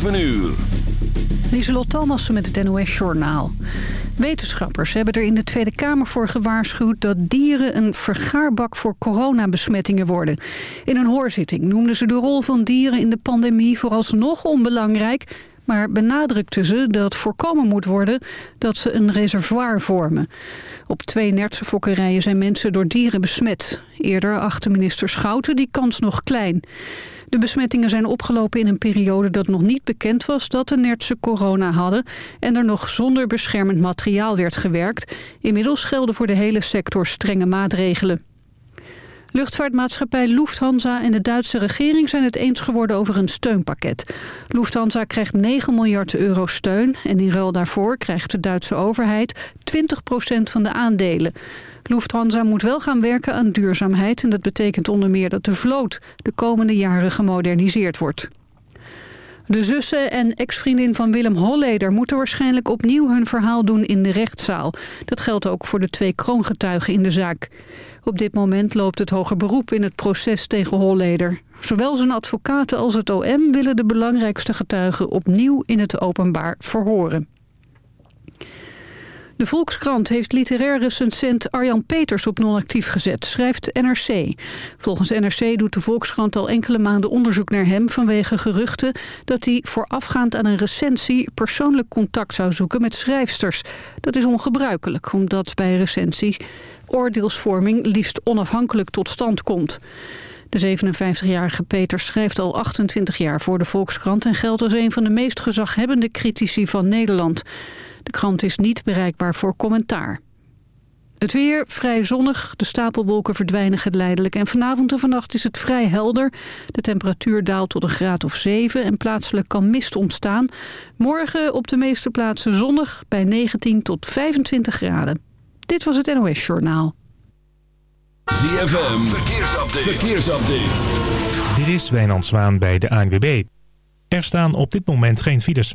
7 uur. Lieselot Thomassen met het NOS-journaal. Wetenschappers hebben er in de Tweede Kamer voor gewaarschuwd... dat dieren een vergaarbak voor coronabesmettingen worden. In een hoorzitting noemden ze de rol van dieren in de pandemie vooralsnog onbelangrijk... maar benadrukten ze dat voorkomen moet worden dat ze een reservoir vormen. Op twee Nertse fokkerijen zijn mensen door dieren besmet. Eerder achtte minister Schouten die kans nog klein. De besmettingen zijn opgelopen in een periode dat nog niet bekend was dat de Nertse corona hadden en er nog zonder beschermend materiaal werd gewerkt. Inmiddels gelden voor de hele sector strenge maatregelen. Luchtvaartmaatschappij Lufthansa en de Duitse regering zijn het eens geworden over een steunpakket. Lufthansa krijgt 9 miljard euro steun en in ruil daarvoor krijgt de Duitse overheid 20% van de aandelen. Lufthansa moet wel gaan werken aan duurzaamheid en dat betekent onder meer dat de vloot de komende jaren gemoderniseerd wordt. De zussen en ex-vriendin van Willem Holleder moeten waarschijnlijk opnieuw hun verhaal doen in de rechtszaal. Dat geldt ook voor de twee kroongetuigen in de zaak. Op dit moment loopt het hoger beroep in het proces tegen Holleder. Zowel zijn advocaten als het OM willen de belangrijkste getuigen opnieuw in het openbaar verhoren. De Volkskrant heeft literair recensent Arjan Peters op non-actief gezet, schrijft NRC. Volgens NRC doet de Volkskrant al enkele maanden onderzoek naar hem... vanwege geruchten dat hij voorafgaand aan een recensie... persoonlijk contact zou zoeken met schrijfsters. Dat is ongebruikelijk, omdat bij recensie oordeelsvorming liefst onafhankelijk tot stand komt. De 57-jarige Peters schrijft al 28 jaar voor de Volkskrant... en geldt als een van de meest gezaghebbende critici van Nederland... De krant is niet bereikbaar voor commentaar. Het weer vrij zonnig, de stapelwolken verdwijnen geleidelijk... en vanavond en vannacht is het vrij helder. De temperatuur daalt tot een graad of 7 en plaatselijk kan mist ontstaan. Morgen op de meeste plaatsen zonnig bij 19 tot 25 graden. Dit was het NOS Journaal. ZFM, verkeersupdate. verkeersupdate. Dit is Wijnand Zwaan bij de ANWB. Er staan op dit moment geen files.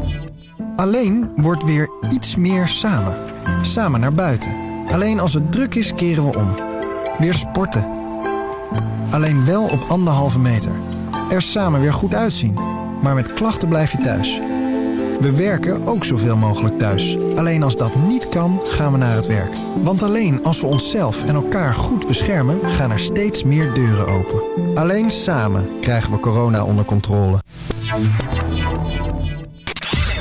Alleen wordt weer iets meer samen. Samen naar buiten. Alleen als het druk is, keren we om. Weer sporten. Alleen wel op anderhalve meter. Er samen weer goed uitzien. Maar met klachten blijf je thuis. We werken ook zoveel mogelijk thuis. Alleen als dat niet kan, gaan we naar het werk. Want alleen als we onszelf en elkaar goed beschermen... gaan er steeds meer deuren open. Alleen samen krijgen we corona onder controle.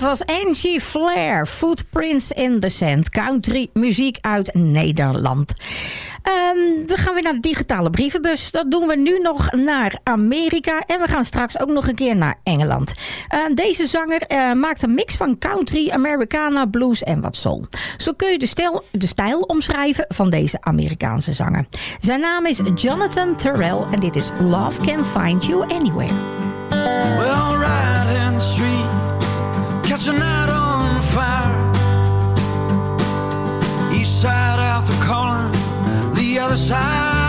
Dat was Angie Flair, Footprints in the Sand. Country muziek uit Nederland. Ehm, we gaan weer naar de digitale brievenbus. Dat doen we nu nog naar Amerika. En we gaan straks ook nog een keer naar Engeland. Eh, deze zanger eh, maakt een mix van country, Americana, blues en wat soul. Zo kun je de stijl, de stijl omschrijven van deze Amerikaanse zanger. Zijn naam is Jonathan Terrell en dit is Love Can Find You Anywhere. Well, catch a night on fire. East side out the calling, the other side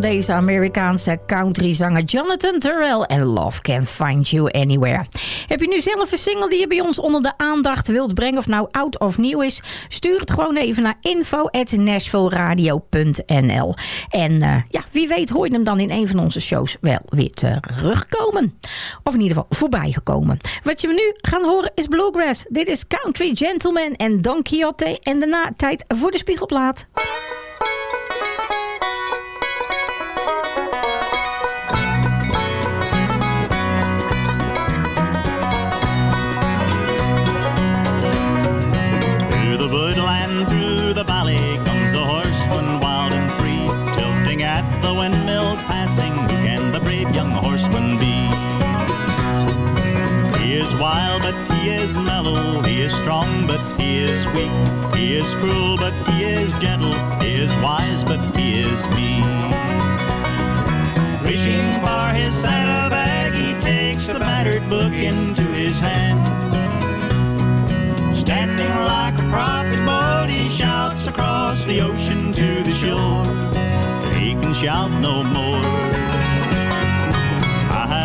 deze Amerikaanse countryzanger Jonathan Terrell en Love Can Find You Anywhere. Heb je nu zelf een single die je bij ons onder de aandacht wilt brengen of nou oud of nieuw is? Stuur het gewoon even naar info@nashvilleradio.nl. En eh, ja, wie weet hoor je hem dan in een van onze shows wel weer terugkomen. Of in ieder geval voorbij gekomen. Wat je nu gaan horen is Bluegrass. Dit is Country Gentleman en Don Quixote. En daarna tijd voor de spiegelplaat. Wild, but he is mellow. He is strong, but he is weak. He is cruel, but he is gentle. He is wise, but he is mean. Reaching for his saddlebag, he takes the matter tattered book into his hand. Standing like a prophet bold, he shouts across the ocean to the shore. He can shout no more.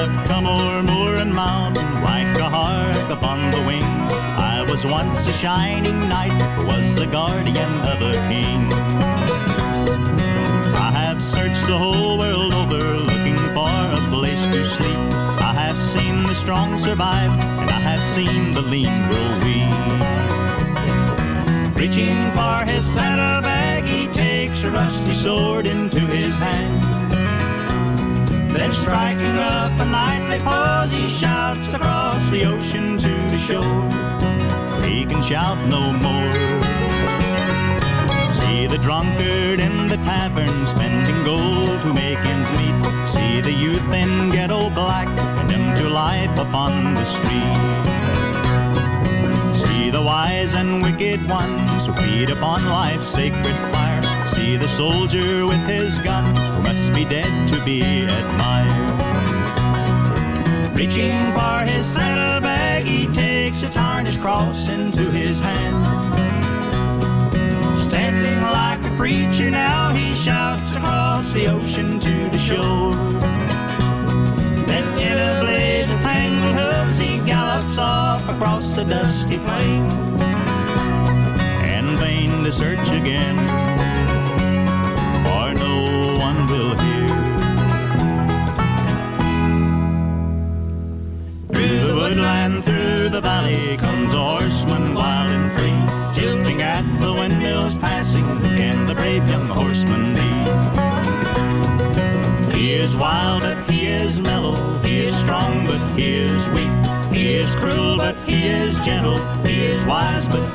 O'er moor and mountain like a hart upon the wing. I was once a shining knight, was the guardian of a king. I have searched the whole world over looking for a place to sleep. I have seen the strong survive, and I have seen the lean grow weak. Reaching for his saddlebag, he takes a rusty sword into his hand. Then striking up a knightly pose, he shouts across the ocean to the shore. He can shout no more. See the drunkard in the tavern spending gold to make ends meet. See the youth in ghetto black condemned to life upon the street. See the wise and wicked ones who feed upon life's sacred fire. See the soldier with his gun must be dead to be admired. Reaching for his saddlebag, he takes a tarnished cross into his hand. Standing like a preacher now, he shouts across the ocean to the shore. Then in a blaze of tangled hooves, he gallops off across the dusty plain. In vain to search again, one will hear. Through the woodland, through the valley, comes a horseman wild and free. Tilting at the windmills passing, can the brave young horseman be? He is wild, but he is mellow. He is strong, but he is weak. He is cruel, but he is gentle. He is wise, but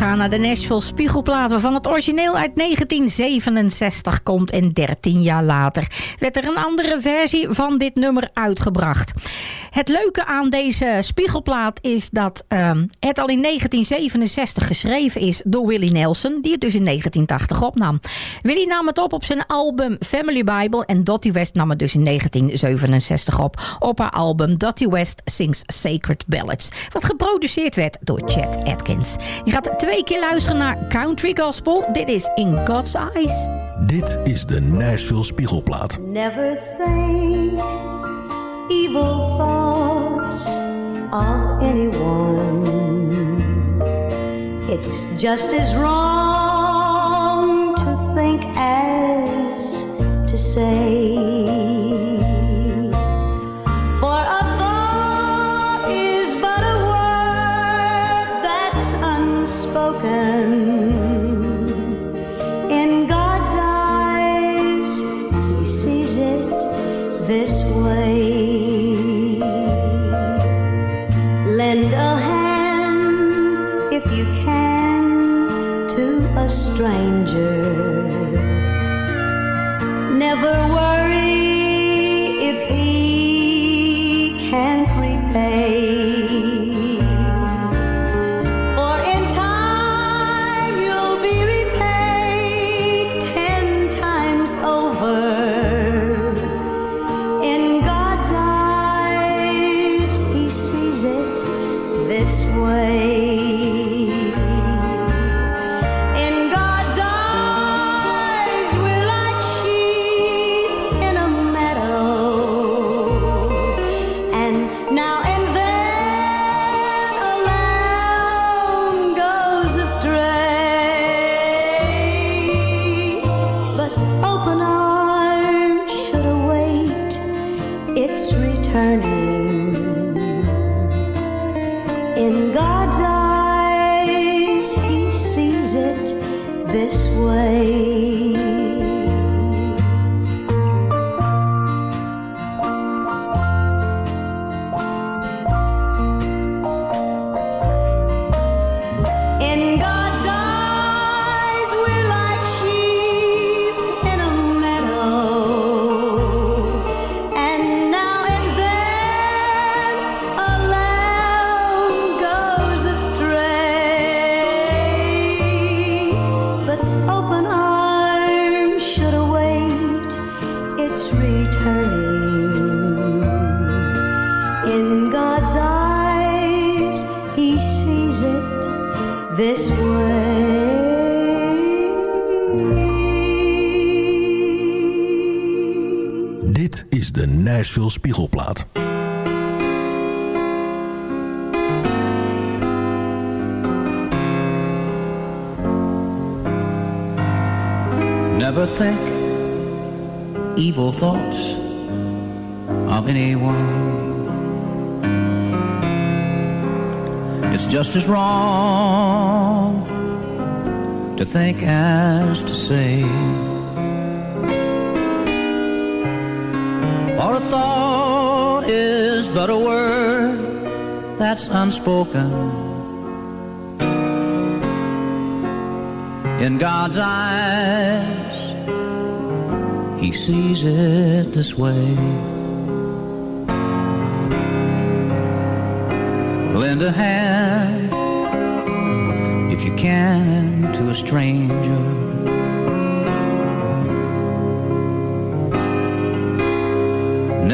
Ajá. De Nashville Spiegelplaat, waarvan het origineel uit 1967 komt. En 13 jaar later werd er een andere versie van dit nummer uitgebracht. Het leuke aan deze Spiegelplaat is dat ehm, het al in 1967 geschreven is door Willie Nelson, die het dus in 1980 opnam. Willie nam het op op zijn album Family Bible en Dottie West nam het dus in 1967 op op haar album Dottie West Sings Sacred Ballads, wat geproduceerd werd door Chet Atkins. Je gaat twee keer luisteren naar Country Gospel. Dit is In God's Eyes. Dit is de Nashville Spiegelplaat. Never think evil thoughts of anyone. It's just as wrong to think as to say. A stranger. Never worry if he can't repay. For in but a word that's unspoken. In God's eyes, He sees it this way. Lend a hand if you can to a stranger.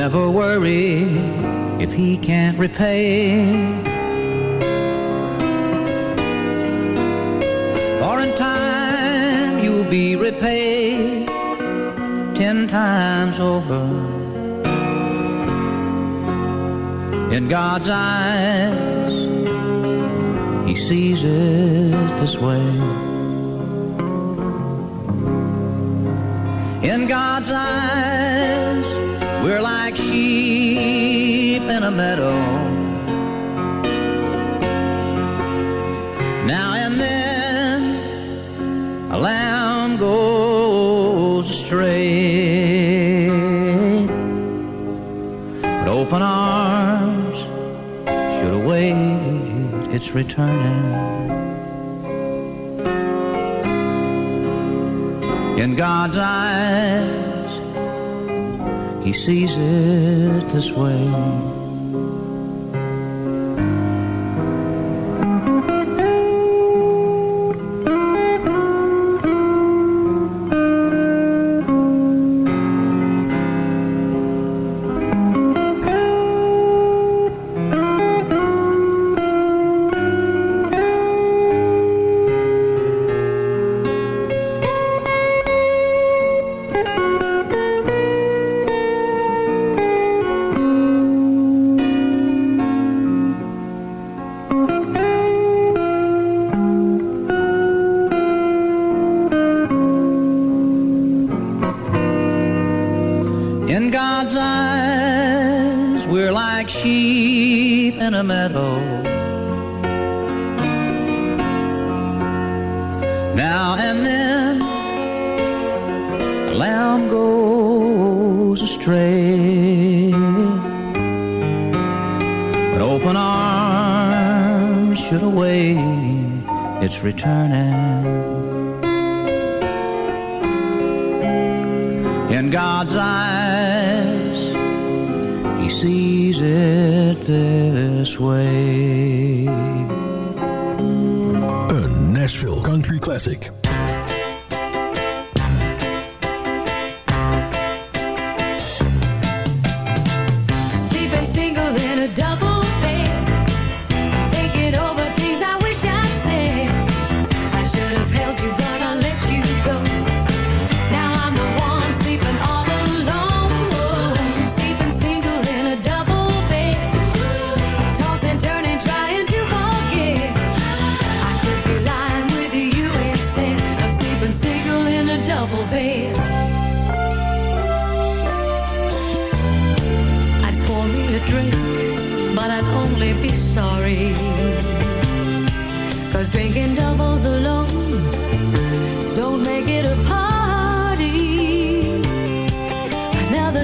never worry if he can't repay. For in time you'll be repaid ten times over. In God's eyes, he sees it this way. In God's eyes, we're like in a meadow. Now and then a lamb goes astray. But open arms should await its returning. In God's eyes, He sees it this way.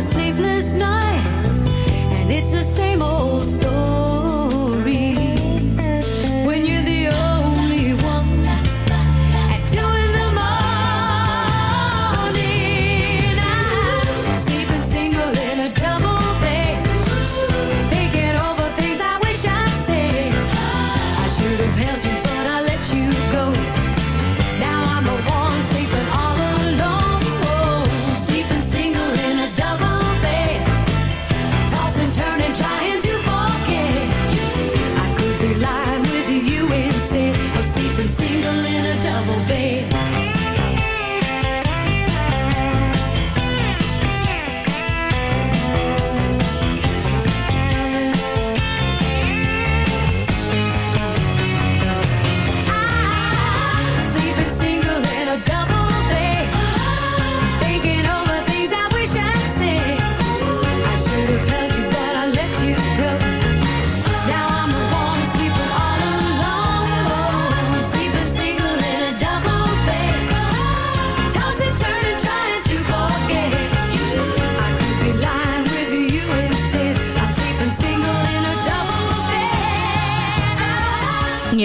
sleepless night, and it's the same old story.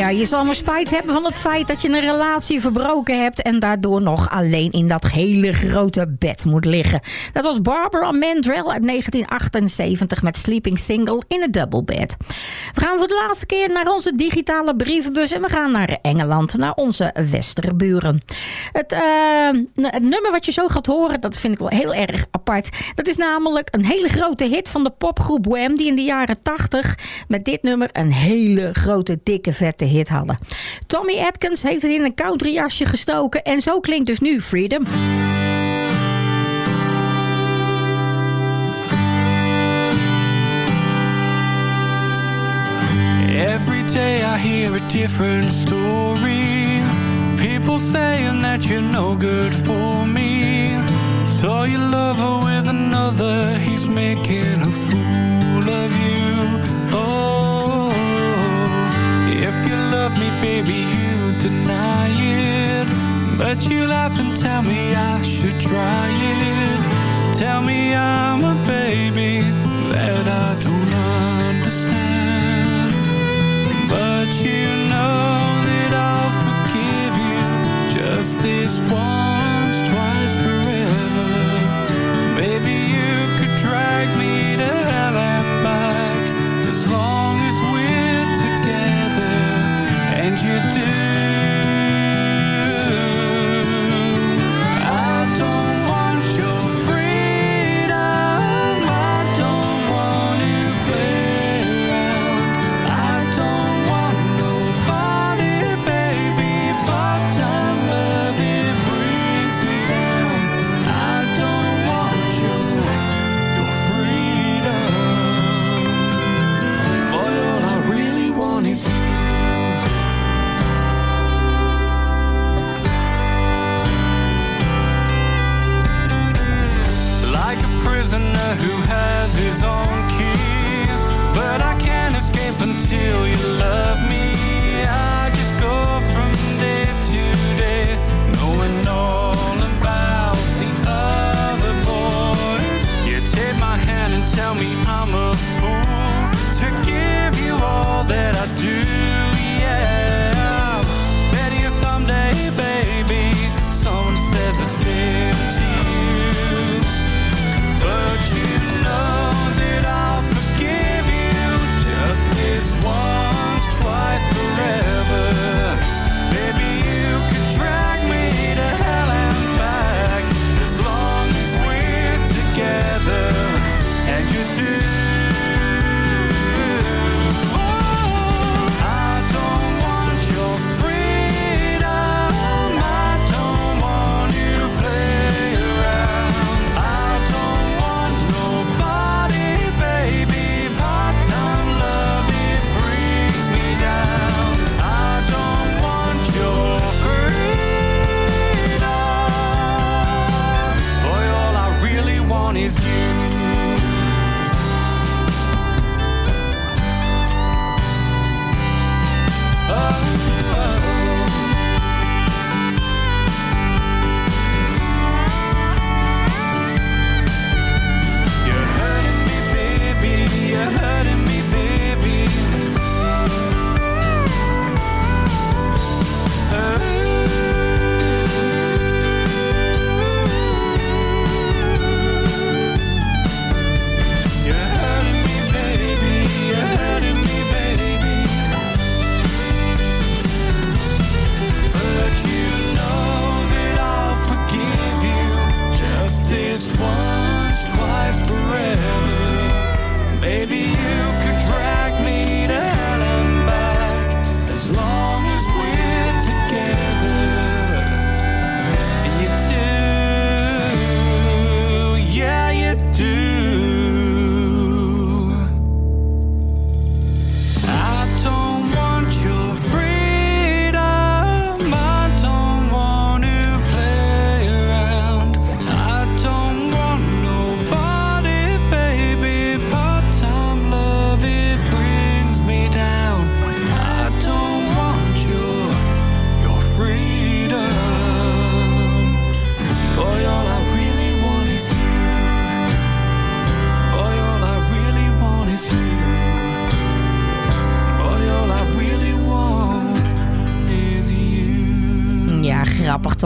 Ja, je zal maar spijt hebben van het feit dat je een relatie verbroken hebt... en daardoor nog alleen in dat hele grote bed moet liggen. Dat was Barbara Mandrell uit 1978 met Sleeping Single in een double bed. We gaan voor de laatste keer naar onze digitale brievenbus... en we gaan naar Engeland, naar onze westerburen. Het, eh, het nummer wat je zo gaat horen, dat vind ik wel heel erg apart. Dat is namelijk een hele grote hit van de popgroep Wham... die in de jaren 80 met dit nummer een hele grote, dikke, vette hit hadden. Tommy Atkins heeft het in een country jasje gestoken... en zo klinkt dus nu Freedom. Every day I hear a different story. People saying that you're no good for me. Saw you love with another, he's making a fool of you. Oh, if you love me, baby, you deny it. But you laugh and tell me I should try it. Tell me I'm a baby that I don't understand. But you know that I'll forgive you just this once, his own key. But I can't escape until you love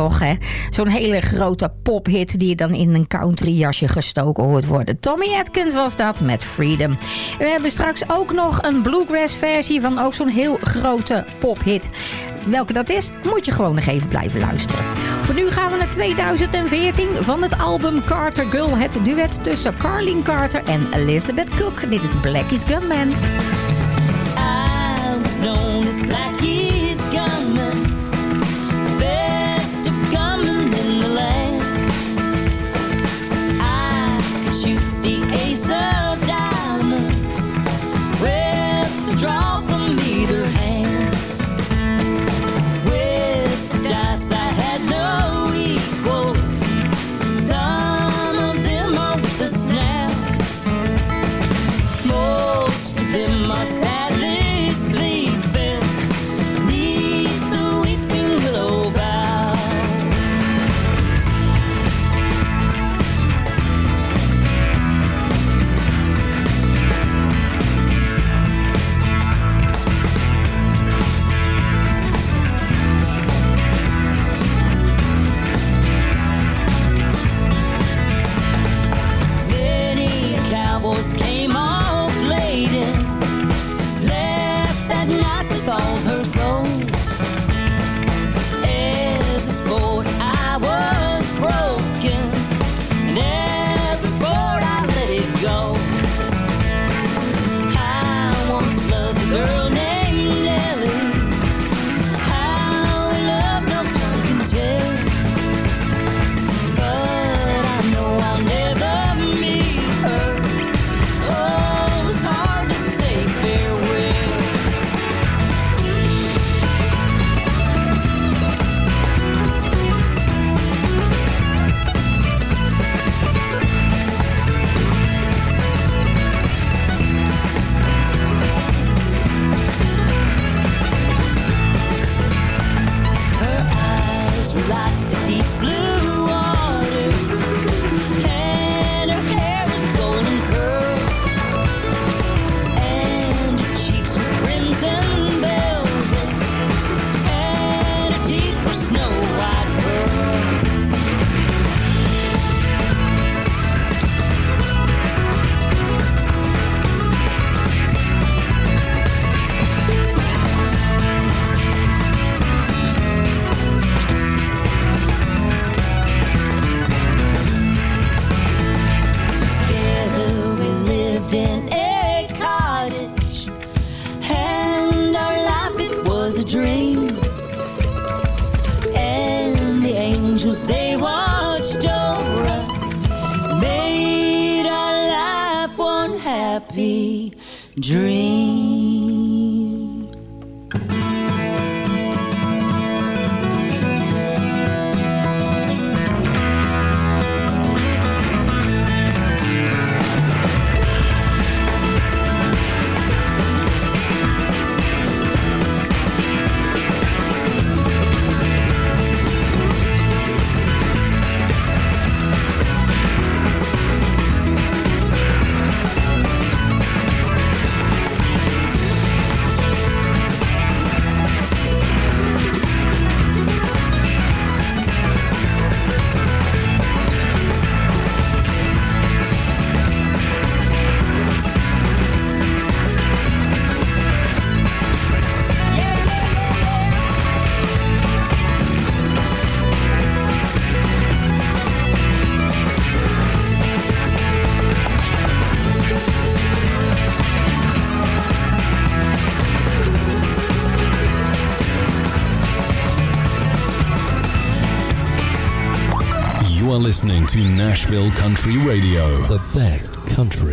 hè? Zo'n hele grote pophit die dan in een country jasje gestoken hoort worden. Tommy Atkins was dat met Freedom. We hebben straks ook nog een bluegrass versie van ook zo'n heel grote pophit. Welke dat is, moet je gewoon nog even blijven luisteren. Voor nu gaan we naar 2014 van het album Carter Girl. Het duet tussen Carlene Carter en Elizabeth Cook. Dit is Blackie's Gunman. I known as Blackie's gunman, dream. And the angels they watched over us, made our life one happy dream. Nashville Country Radio, the best country,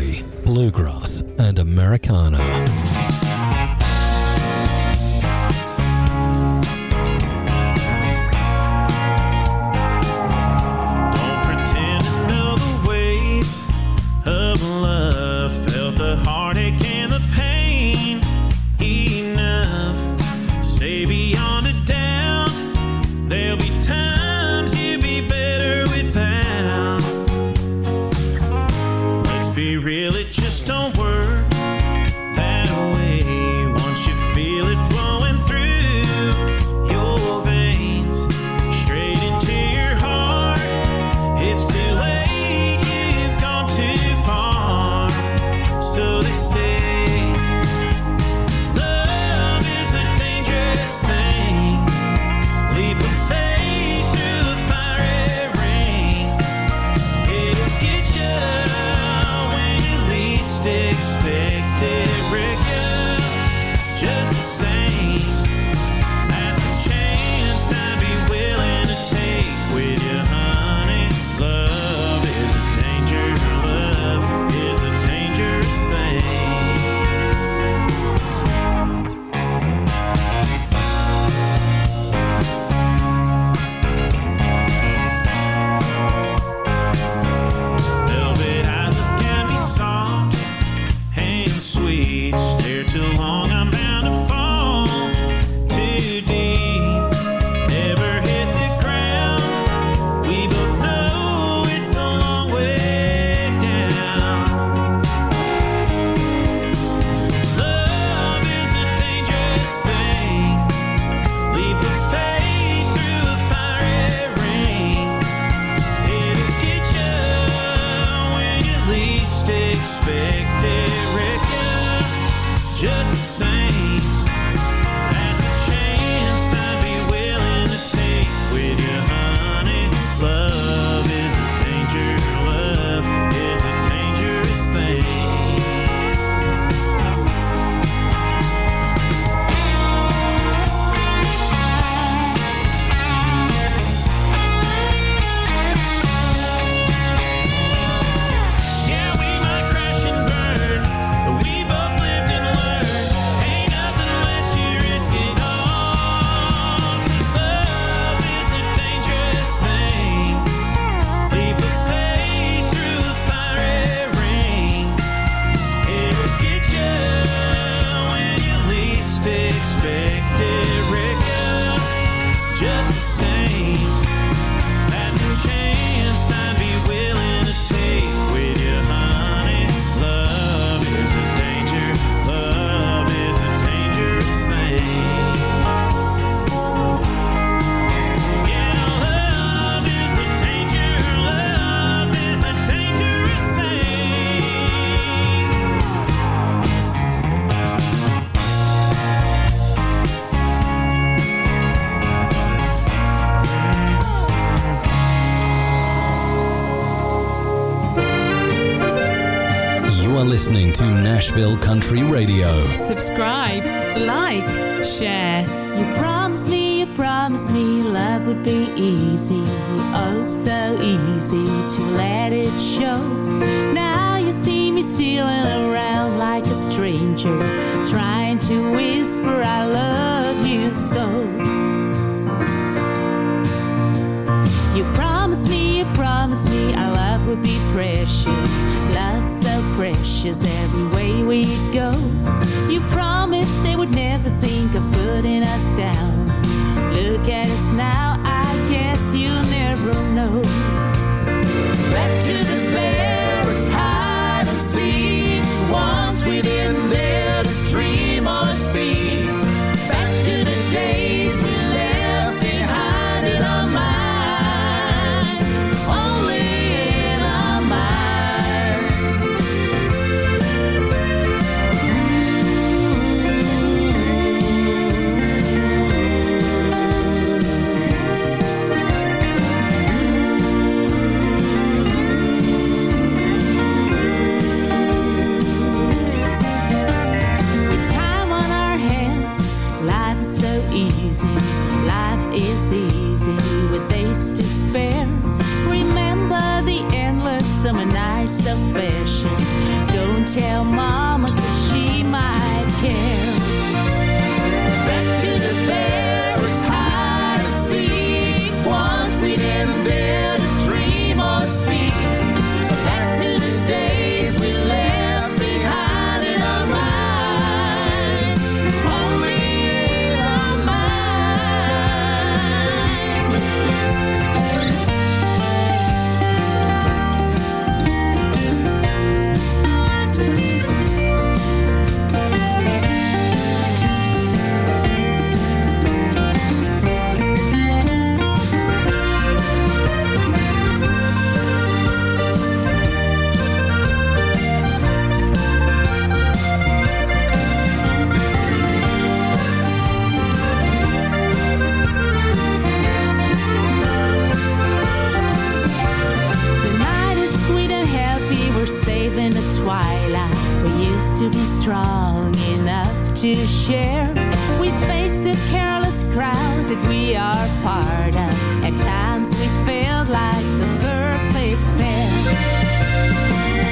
We faced a careless crowd that we are part of. At times we feel like the perfect pair.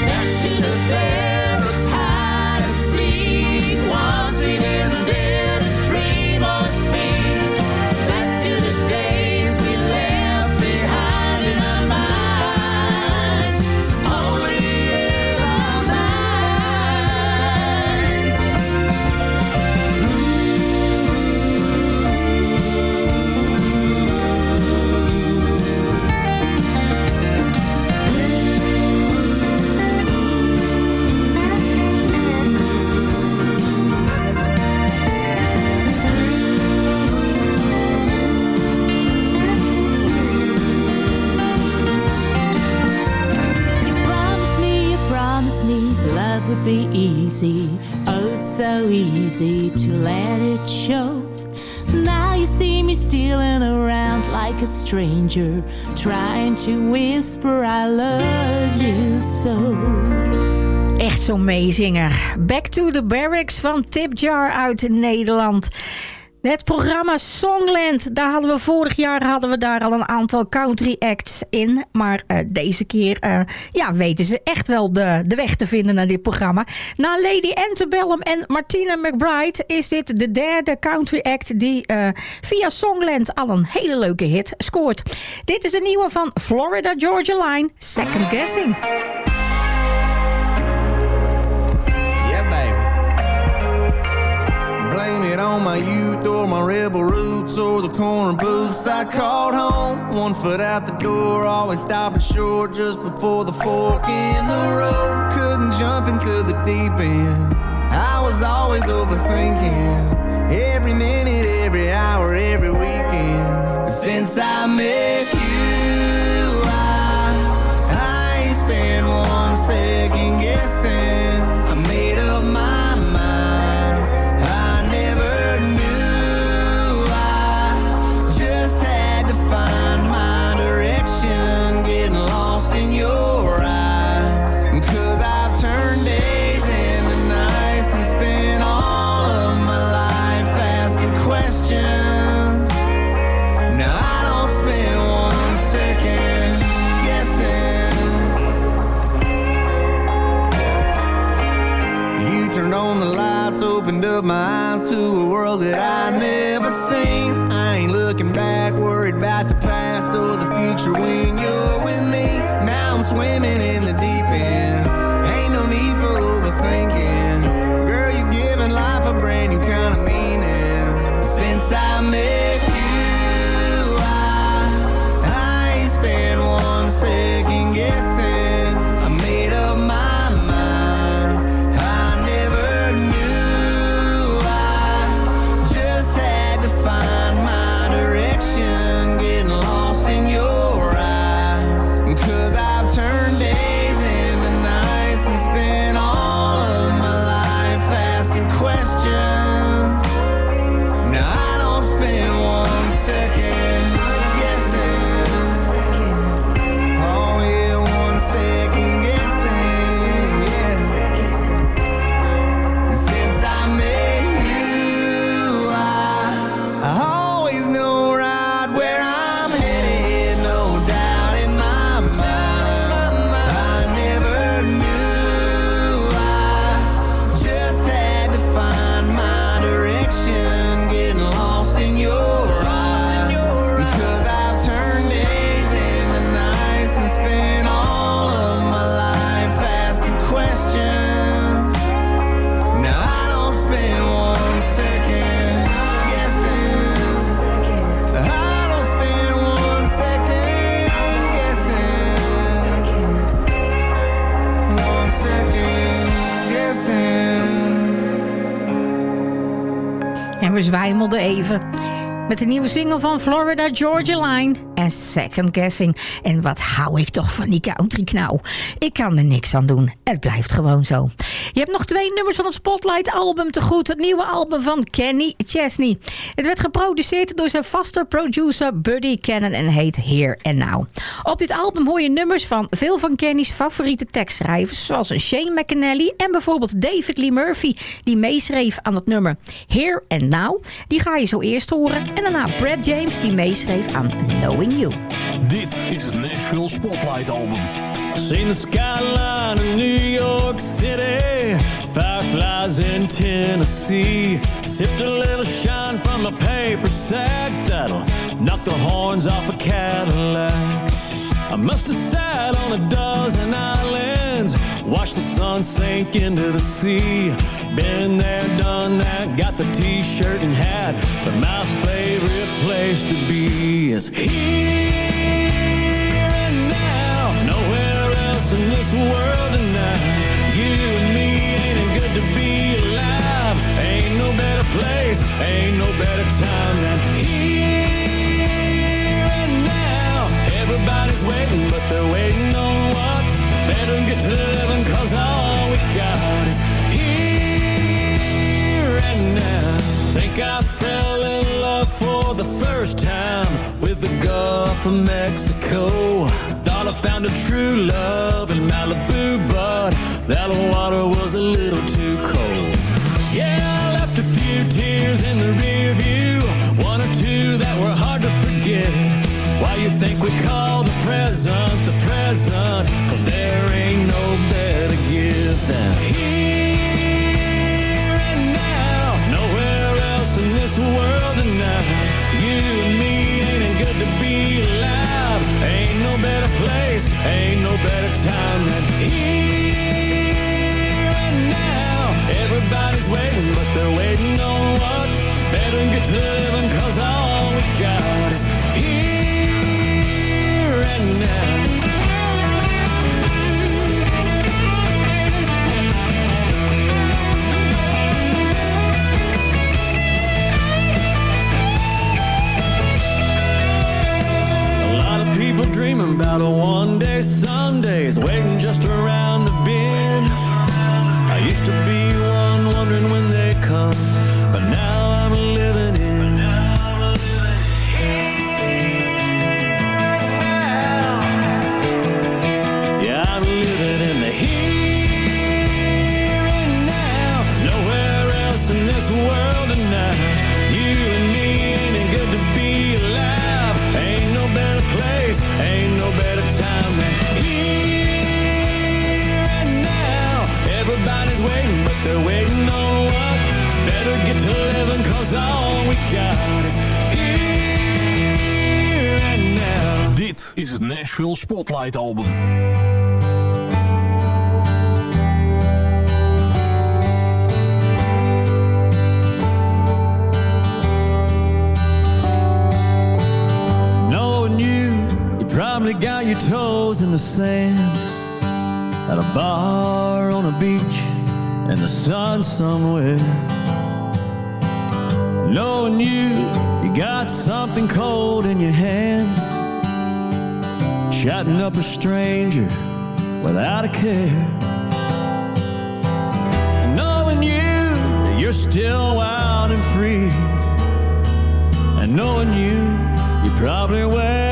Back to the barracks, hide and seek, was it in would be easy, oh so easy to let it show. Now you see me stealing around like a stranger, trying to whisper I love you so. Echt zo'n meezinger. Back to the Barracks van Tip Jar uit Nederland. Het programma Songland, daar hadden we vorig jaar hadden we daar al een aantal country acts in. Maar eh, deze keer eh, ja, weten ze echt wel de, de weg te vinden naar dit programma. Na Lady Antebellum en Martina McBride is dit de derde country act die eh, via Songland al een hele leuke hit scoort. Dit is de nieuwe van Florida Georgia Line, Second Guessing. Yeah, baby. Blame it on my or my rebel roots or the corner booths I called home. One foot out the door, always stopping short just before the fork in the road. Couldn't jump into the deep end. I was always overthinking every minute, every hour, every weekend. Since I met you, opened up my eyes to a world that I never seen. Even. Met de nieuwe single van Florida Georgia Line en Second Guessing. En wat hou ik toch van die country knauw. Ik kan er niks aan doen. Het blijft gewoon zo. Je hebt nog twee nummers van het Spotlight album te goed. Het nieuwe album van Kenny Chesney. Het werd geproduceerd door zijn vaste producer Buddy Cannon en heet Here and Now. Op dit album hoor je nummers van veel van Kenny's favoriete tekstschrijvers. Zoals Shane McAnally en bijvoorbeeld David Lee Murphy. Die meeschreef aan het nummer Here and Now. Die ga je zo eerst horen. En daarna Brad James die meeschreef aan Knowing You. Dit is het Nashville Spotlight Album. Seen the skyline of New York City, fireflies in Tennessee. Sipped a little shine from a paper sack that'll knock the horns off a Cadillac. I must have sat on a dozen islands, watched the sun sink into the sea. Been there, done that, got the t-shirt and hat, but my favorite place to be is here a true love. ain't no better time than here and now. Everybody's waiting, but they're waiting on what? Better get to living, cause all we got is here and now. Dit is het Nashville Spotlight Album. Probably got your toes in the sand At a bar on a beach In the sun somewhere. Knowing you, you got something cold in your hand. Chatting up a stranger without a care. Knowing you, you're still wild and free. And knowing you, you probably wear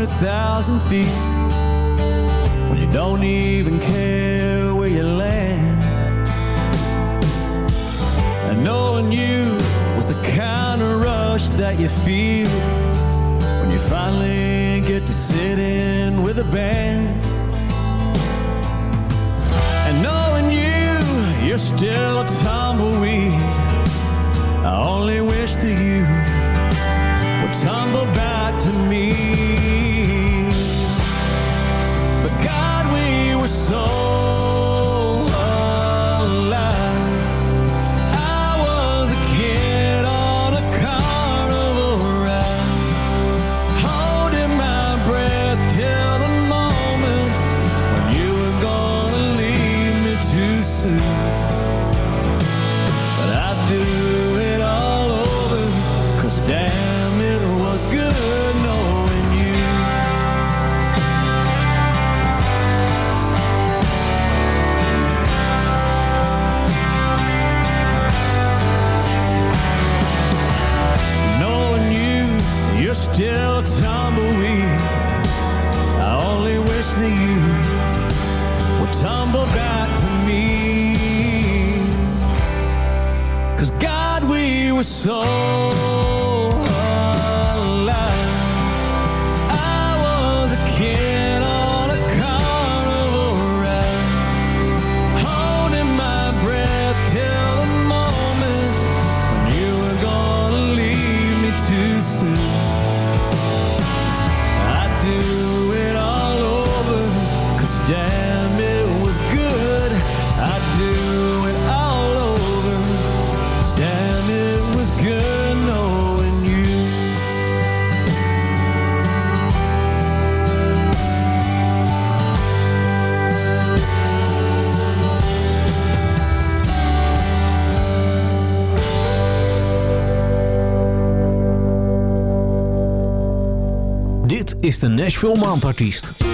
100,000 feet when you don't even care where you land. And knowing you was the kind of rush that you feel when you finally get to sit in with a band. And knowing you, you're still a tumbleweed. I only wish that you would tumble back to me. soul. so is de Nashville Maandartiest.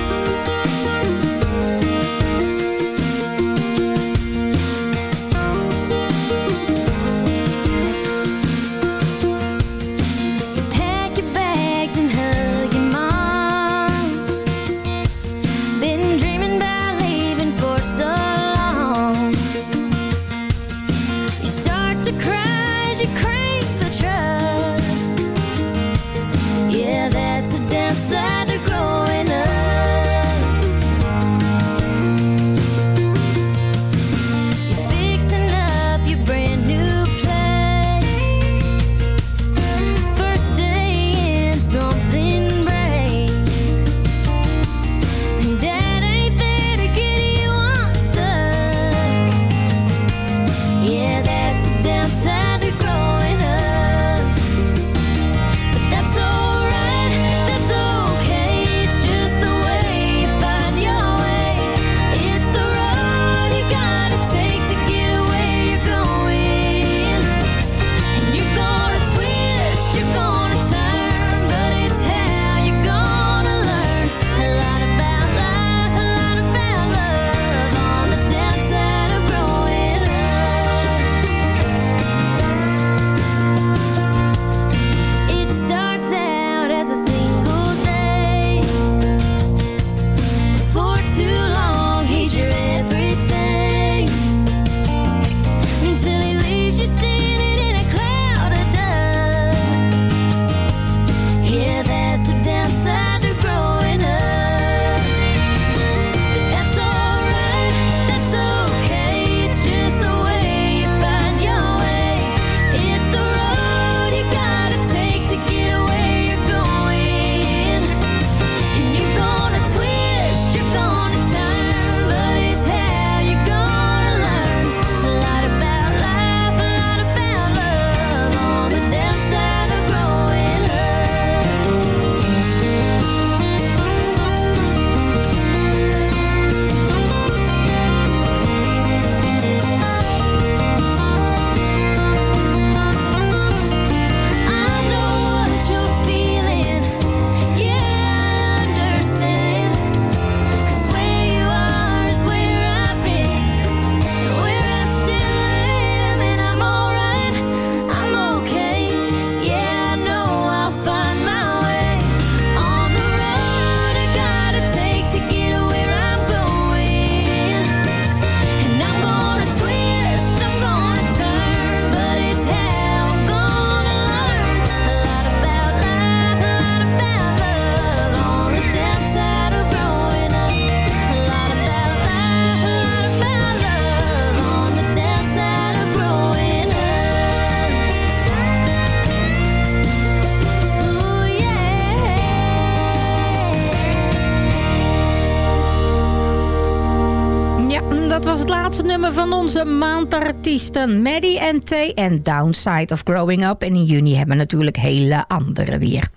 artiesten Maddie en T en Downside of Growing Up. En in juni hebben we natuurlijk hele andere weer.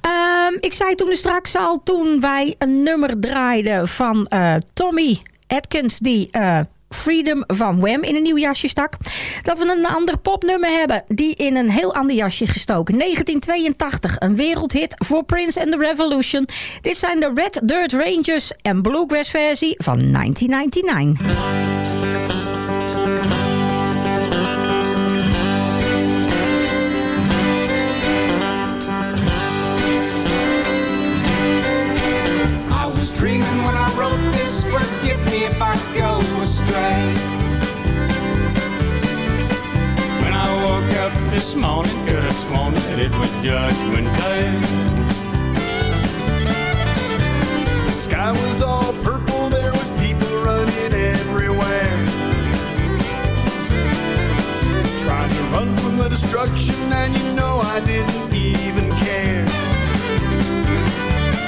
Ehm, ik zei toen dus straks al, toen wij een nummer draaiden van eh, Tommy Atkins... die eh, Freedom van Wham in een nieuw jasje stak. Dat we een ander popnummer hebben die in een heel ander jasje gestoken. 1982, een wereldhit voor Prince and the Revolution. Dit zijn de Red Dirt Rangers en Bluegrass versie van 1999. When I woke up this morning, could have sworn that it was Judgment Day. The sky was all purple, there was people running everywhere. Trying to run from the destruction, and you know I didn't even care.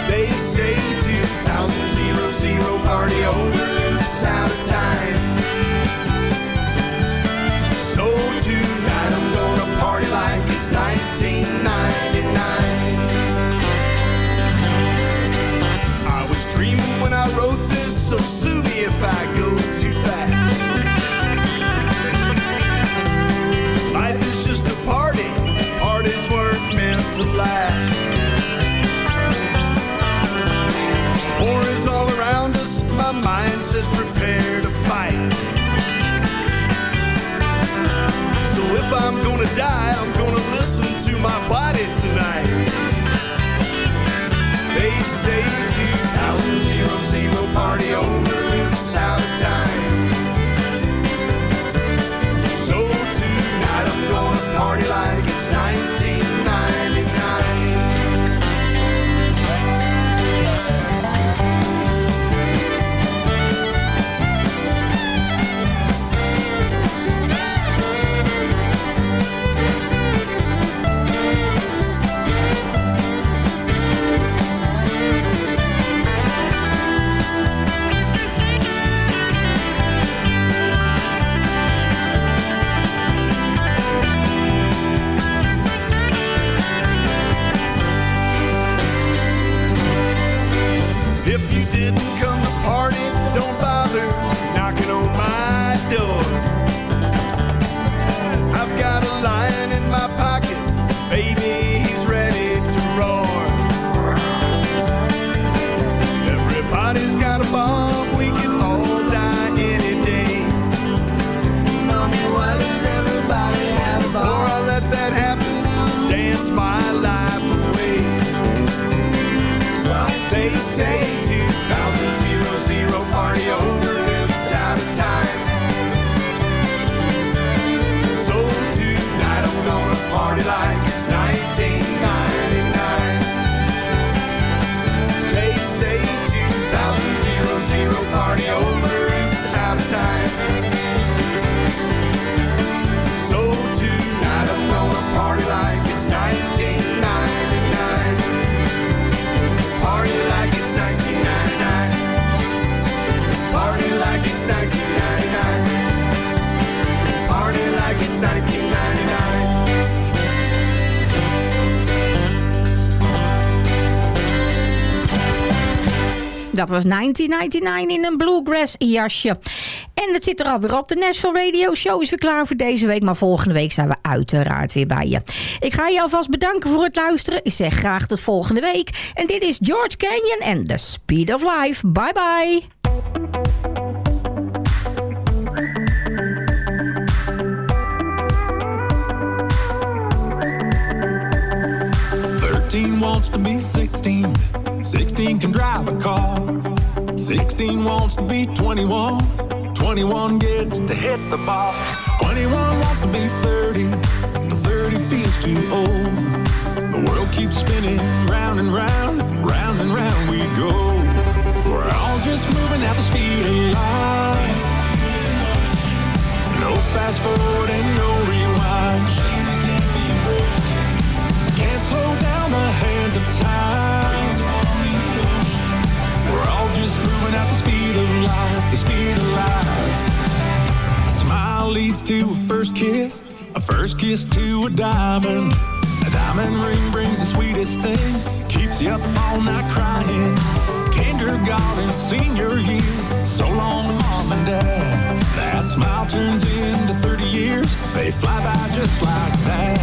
They say 2000 zero zero party over. Die, I'm Dat was 1999 in een bluegrass jasje. En het zit er alweer op. De Nashville Radio Show is weer klaar voor deze week. Maar volgende week zijn we uiteraard weer bij je. Ik ga je alvast bedanken voor het luisteren. Ik zeg graag tot volgende week. En dit is George Canyon en The Speed of Life. Bye bye. Thirteen wants to be 16. 16 can drive a car. 16 wants to be 21. 21 gets to hit the bar. 21 wants to be 30. The 30 feels too old. The world keeps spinning round and round, round and round we go. We're all just moving at the speed of light. No fast forward and no rewind. Slow down the hands of time. We're all just moving at the speed of life, the speed of life. A smile leads to a first kiss, a first kiss to a diamond. A diamond ring brings the sweetest thing, keeps you up all night crying. Kindergarten, senior year, so long, mom and dad. That smile turns into 30 years, they fly by just like that.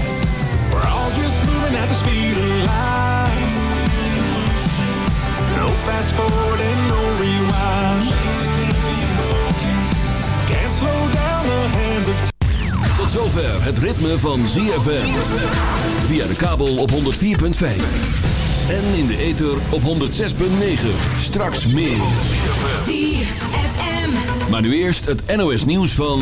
We're all just moving at the speed of light. No fast forward and no rewind. Can't slow down the hands of Tot zover het ritme van ZFM. Via de kabel op 104.5. En in de ether op 106.9. Straks meer. ZFM. Maar nu eerst het NOS nieuws van...